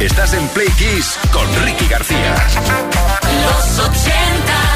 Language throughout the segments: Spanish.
Estás en Play Kiss con Ricky García. Los 80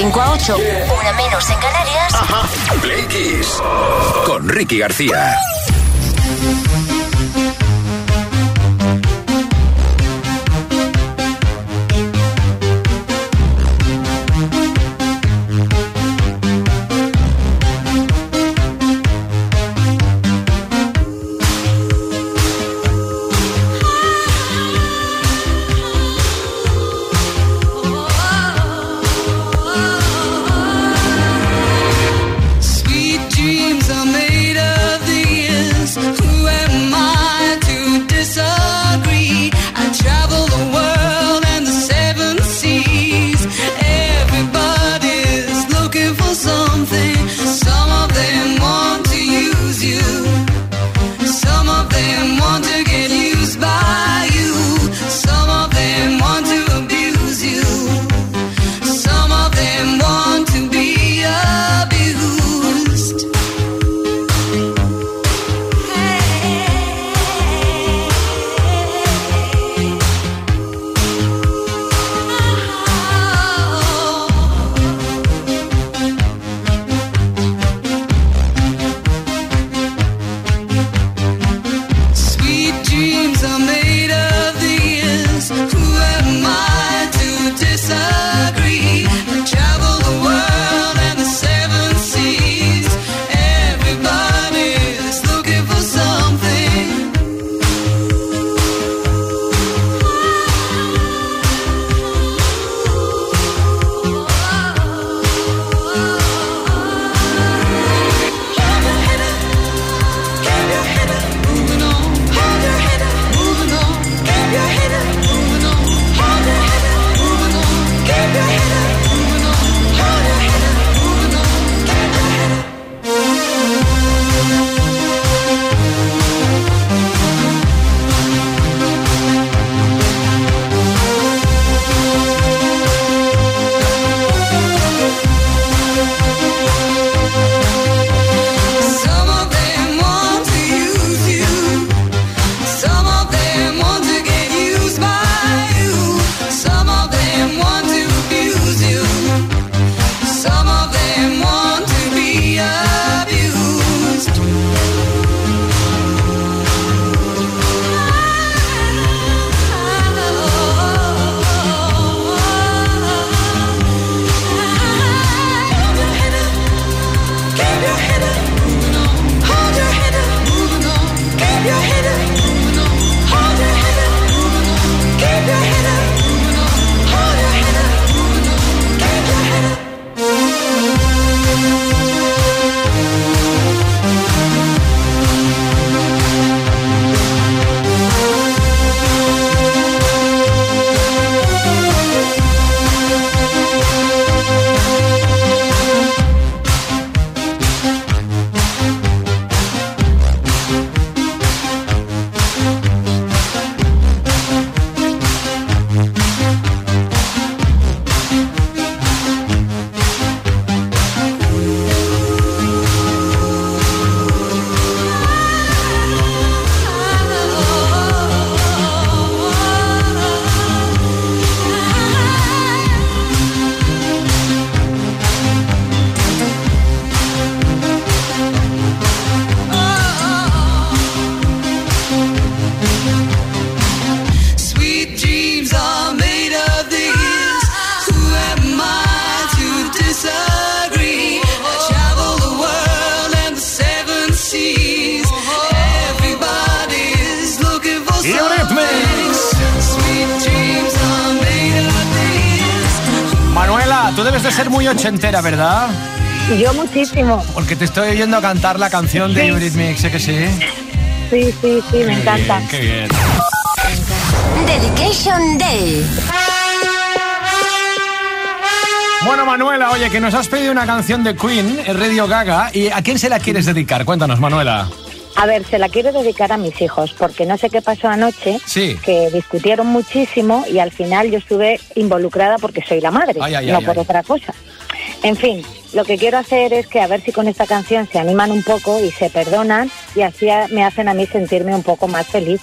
5 a 8, una menos en Canarias. Ajá. Play Kiss. con Ricky García. Tú debes de ser muy ochentera, ¿verdad? Yo muchísimo. Porque te estoy oyendo cantar la canción de sí. Hybrid Mix, ¿eh que sí? Sí, sí, sí, me encanta. Qué bien. Dedication Day. Bueno, Manuela, oye, que nos has pedido una canción de Queen, eh, Radio Gaga, ¿y a quién se la quieres dedicar? Cuéntanos, Manuela. A ver, se la quiero dedicar a mis hijos, porque no sé qué pasó anoche, Sí. que discutieron muchísimo y al final yo estuve involucrada porque soy la madre, Ay, ay, no ay, por otra cosa. En fin, lo que quiero hacer es que a ver si con esta canción se animan un poco y se perdonan y así me hacen a mí sentirme un poco más feliz.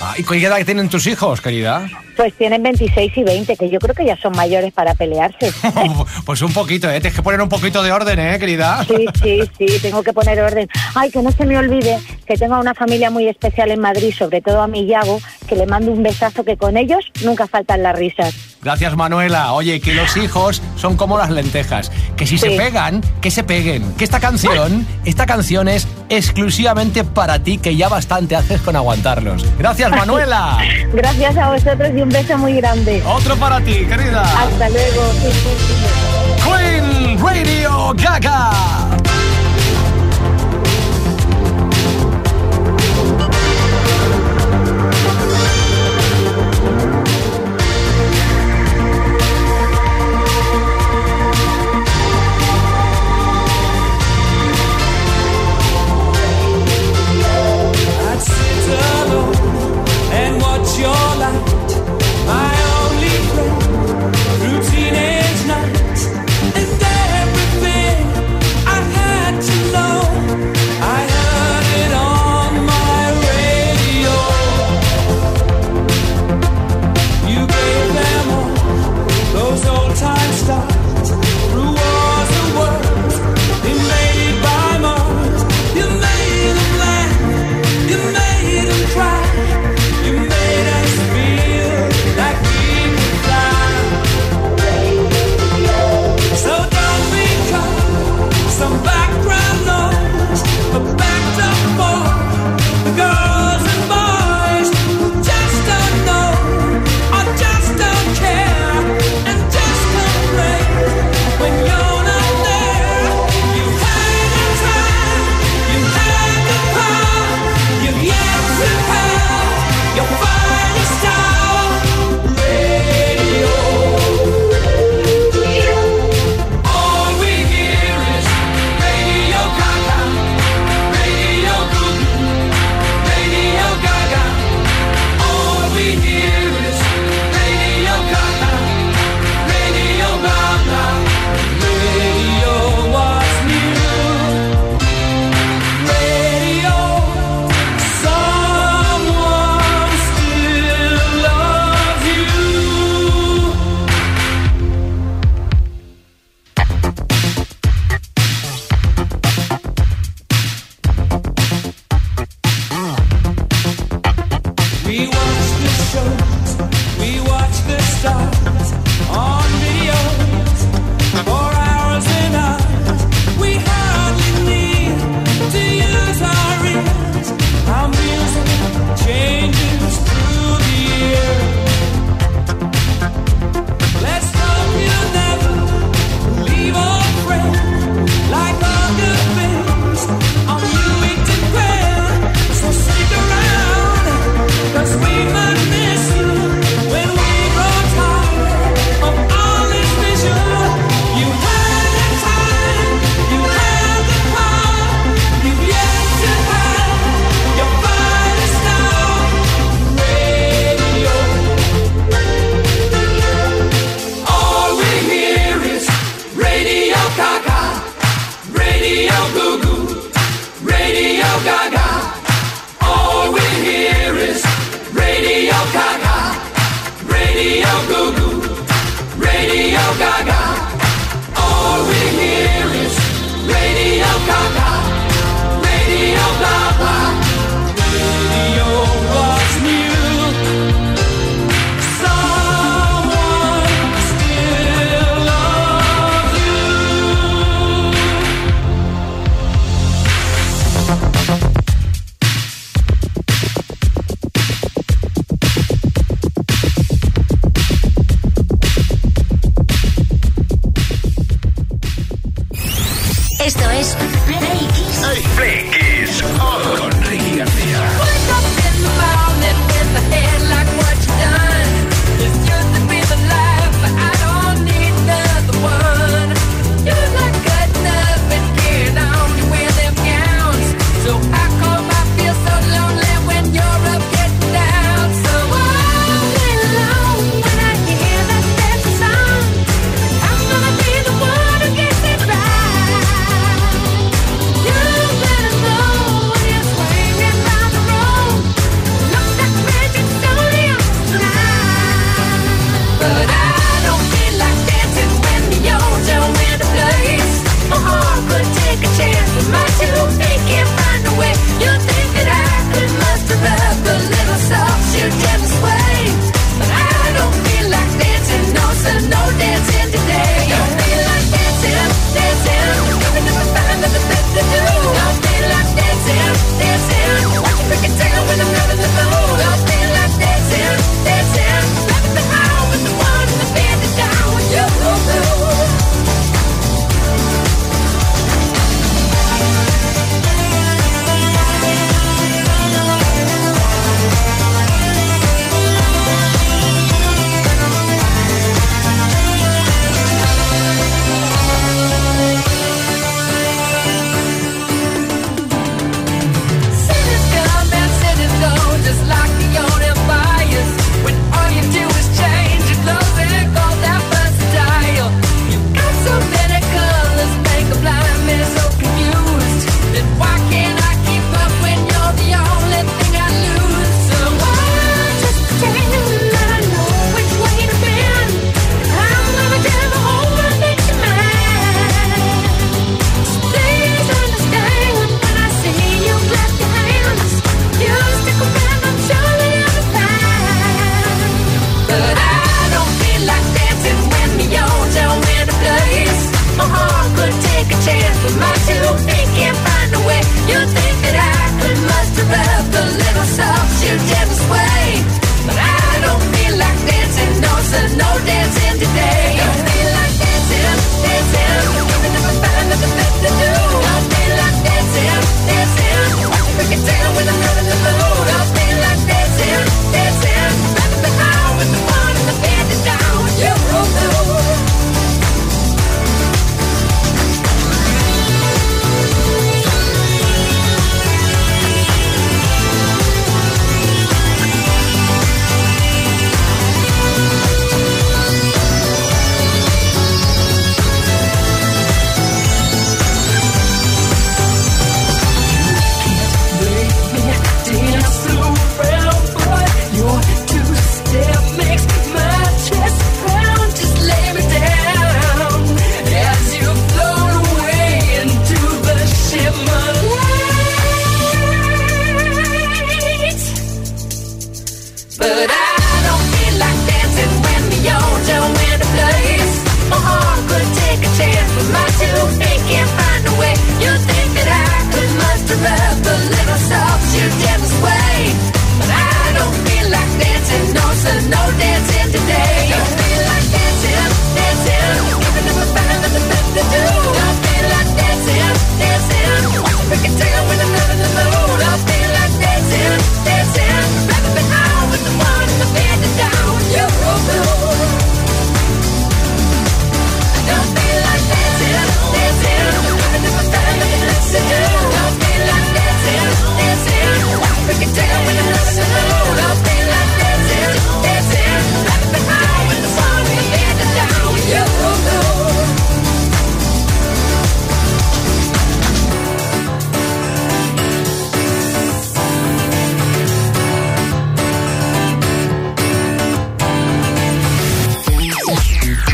Ah, ¿Y qué edad tienen tus hijos, querida? Pues tienen 26 y 20, que yo creo que ya son mayores para pelearse. pues un poquito, ¿eh? Tienes que poner un poquito de orden, ¿eh, querida? Sí, sí, sí, tengo que poner orden. Ay, que no se me olvide que tengo a una familia muy especial en Madrid, sobre todo a mi Yago, que le mando un besazo que con ellos nunca faltan las risas. Gracias, Manuela. Oye, que los hijos son como las lentejas. Que si se pegan, que se peguen. Que esta canción, esta canción es exclusivamente para ti, que ya bastante haces con aguantarlos. Gracias, Manuela. Gracias a vosotros y un beso muy grande. Otro para ti, querida. Hasta luego. Queen Radio Gaga.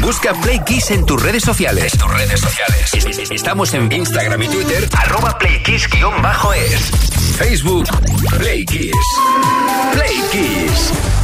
Busca Play Kiss en tus redes sociales. En tus redes sociales. Estamos en Instagram y Twitter. Arroba Play Kiss-es. Facebook Play Kiss. Play Kiss.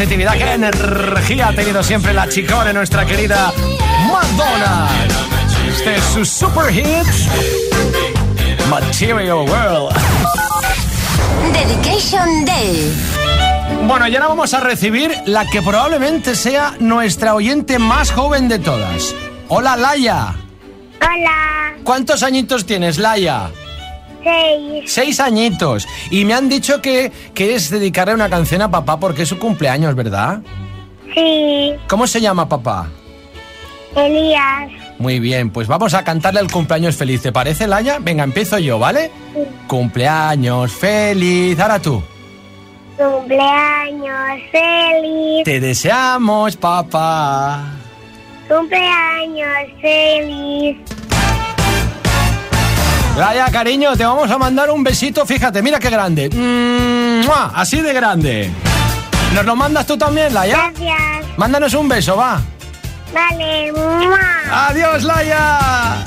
positividad, qué energía ha tenido siempre la chicona, nuestra querida Madonna. Este es su super hit, Material World. Dedication Day. Bueno, y ahora vamos a recibir la que probablemente sea nuestra oyente más joven de todas. Hola, Laia. Hola. ¿Cuántos añitos tienes, Laia? Seis. Seis añitos. Y me han dicho que quieres dedicarle una canción a papá porque es su cumpleaños, ¿verdad? Sí. ¿Cómo se llama papá? Elías. Muy bien, pues vamos a cantarle el cumpleaños feliz. ¿Te parece, Laia? Venga, empiezo yo, ¿vale? Sí. Cumpleaños feliz. Ahora tú. Cumpleaños feliz. Te deseamos, papá. Cumpleaños feliz. Vaya, cariño, te vamos a mandar un besito. Fíjate, mira qué grande. Mm, ¡Mua! Así de grande. ¿Nos lo mandas tú también, Laia? Gracias. Mándanos un beso, va. Vale, Adiós, Laia.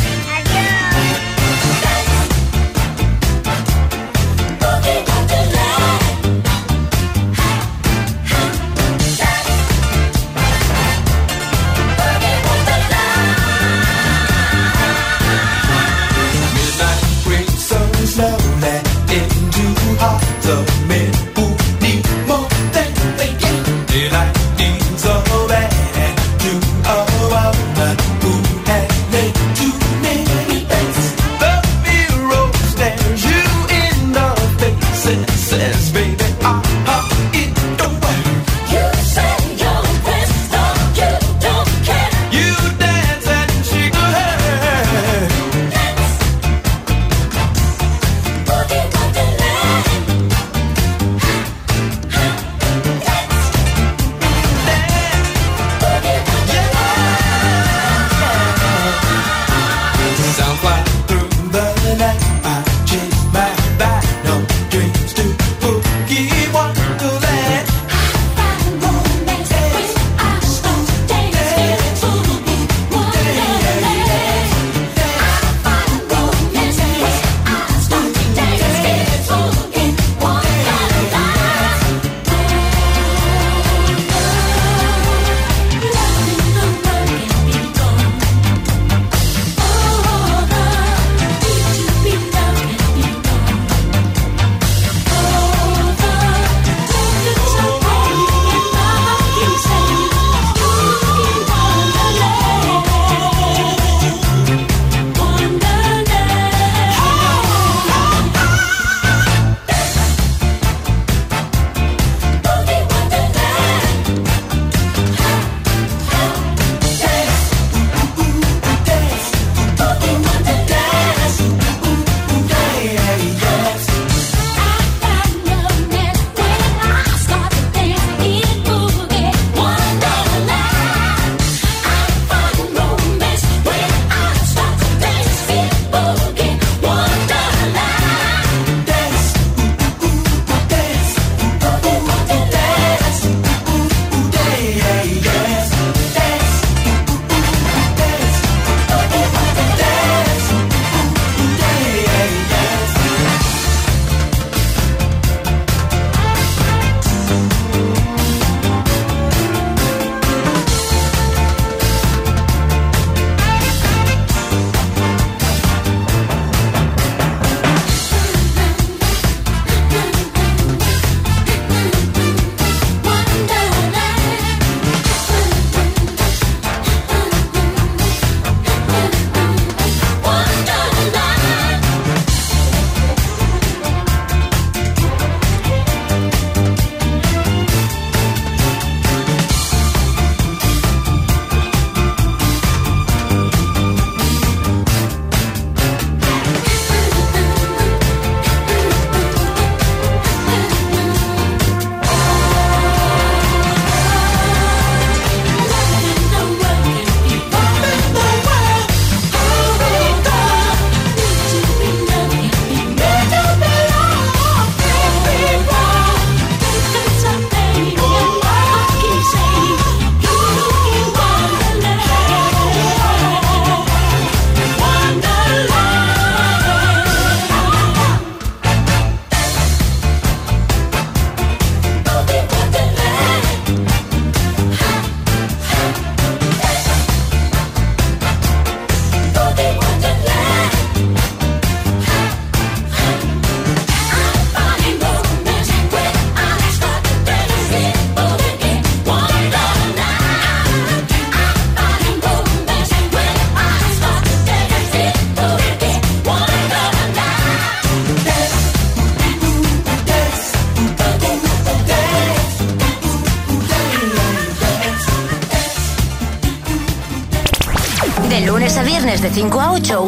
dance, baby. Ah, ah.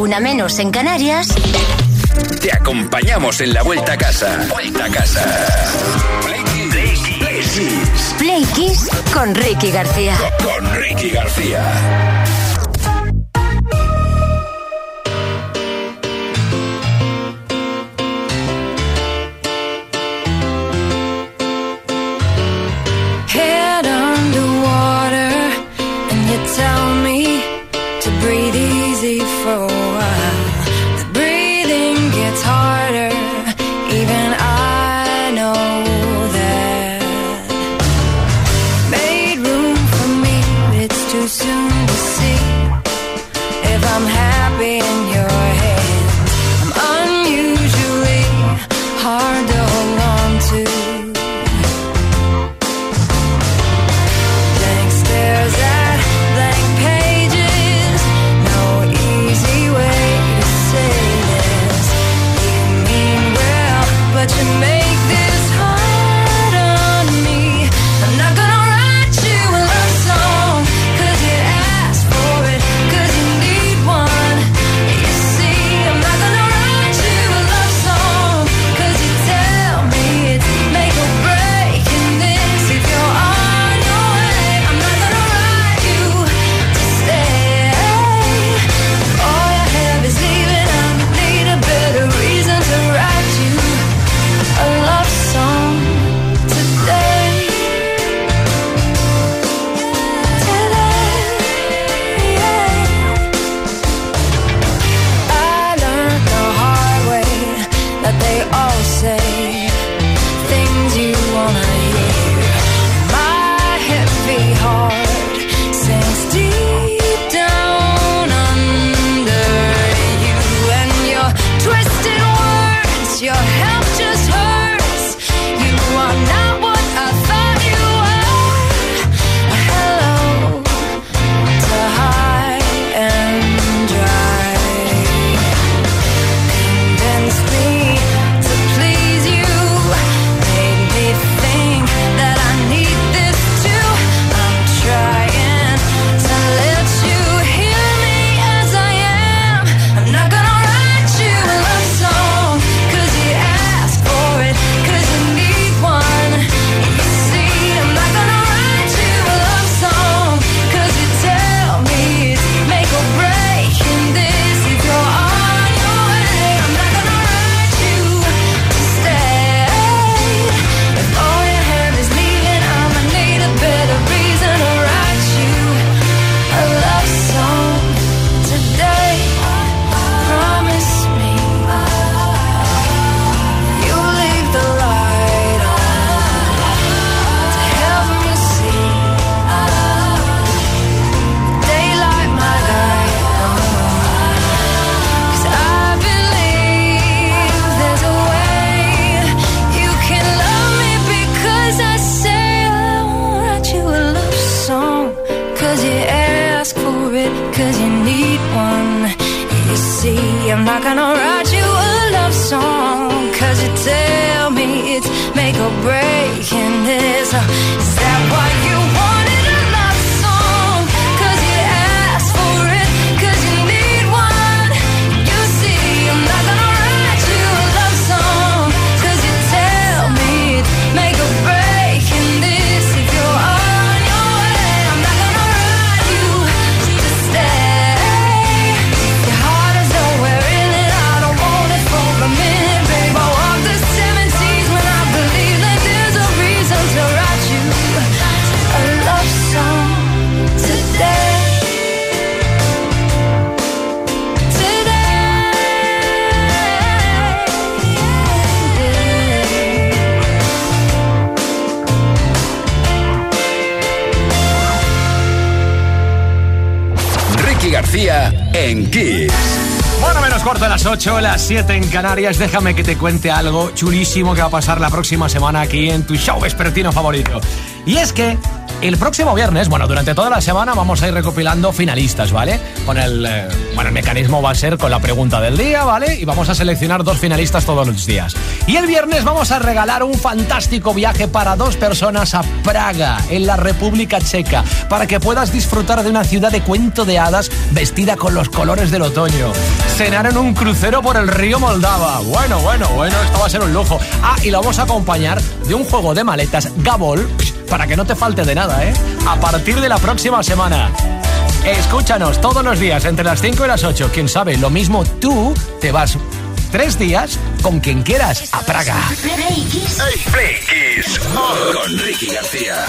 una menos en Canarias, te acompañamos en la vuelta a casa. Vuelta a casa. Play Kiss. Play Kiss. Con Ricky García. Con Ricky García. cuarto a las 8, las 7 en Canarias. Déjame que te cuente algo chulísimo que va a pasar la próxima semana aquí en tu show vespertino favorito. Y es que el próximo viernes, bueno, durante toda la semana vamos a ir recopilando finalistas, ¿vale? Con el, eh, bueno, el mecanismo va a ser con la pregunta del día, ¿vale? Y vamos a seleccionar dos finalistas todos los días. Y el viernes vamos a regalar un fantástico viaje para dos personas a Praga, en la República Checa, para que puedas disfrutar de una ciudad de cuento de hadas vestida con los colores del otoño. Cenar en un crucero por el río Moldava. Bueno, bueno, bueno, esto va a ser un lujo. Ah, y lo vamos a acompañar de un juego de maletas Gabol, para que no te falte de nada, ¿eh? A partir de la próxima semana. Escúchanos todos los días entre las 5 y las 8. Quién sabe, lo mismo tú te vas tres días con quien quieras a Praga. Play Kiss. Play Kiss con Ricky García.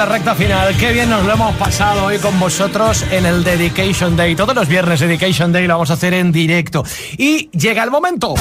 La recta final. Qué bien nos lo hemos pasado hoy con vosotros en el Dedication Day. Todos los viernes Dedication Day lo vamos a hacer en directo. Y llega el momento.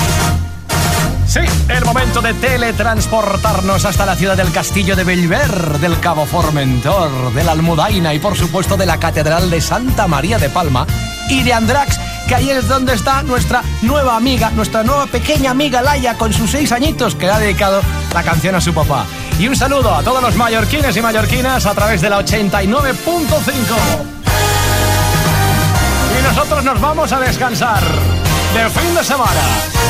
Sí, el momento de teletransportarnos hasta la ciudad del castillo de Belver, del Cabo Formentor, de la Almudaina y por supuesto de la Catedral de Santa María de Palma y de Andrax, que ahí es donde está nuestra nueva amiga, nuestra nueva pequeña amiga Laia con sus seis añitos que le ha dedicado la canción a su papá. Y un saludo a todos los mallorquines y mallorquinas a través de la 89.5. Y nosotros nos vamos a descansar. De fin de semana.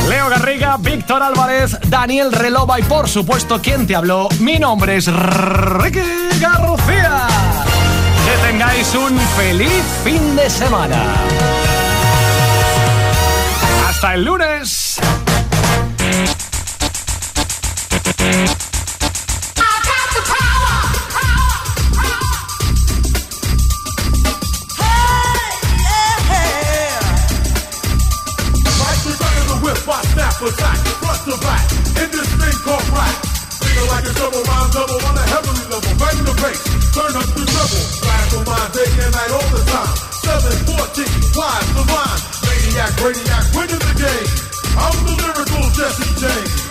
Leo Garriga, Víctor Álvarez, Daniel Relova y por supuesto, ¿quién te habló? Mi nombre es Ricky García. Que tengáis un feliz fin de semana. Hasta el lunes. Radiac, winning the game. I'm the lyrical Jesse James.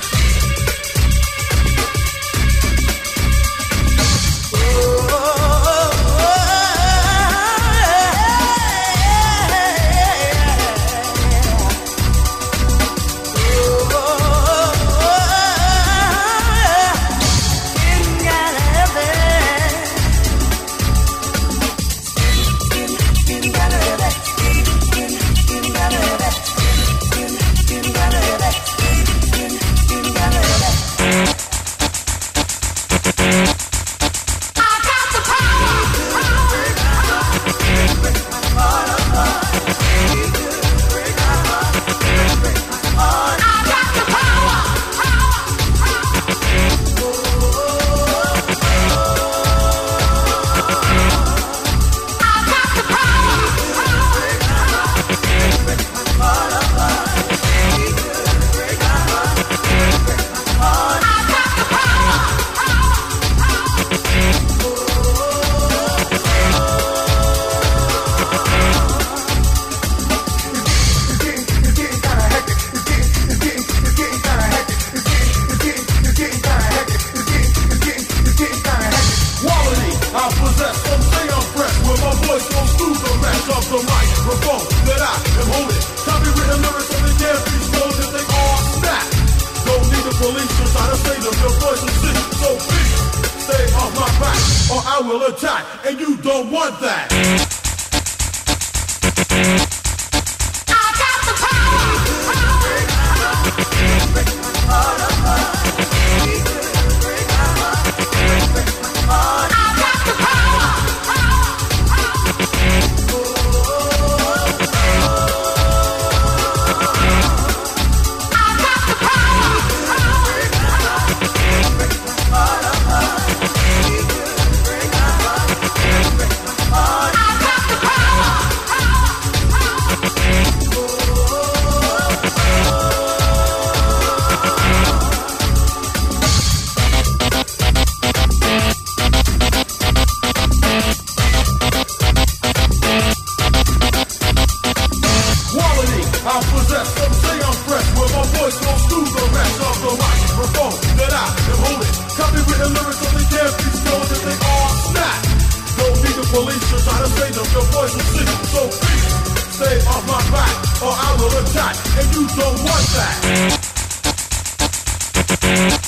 Attack, and you don't want that.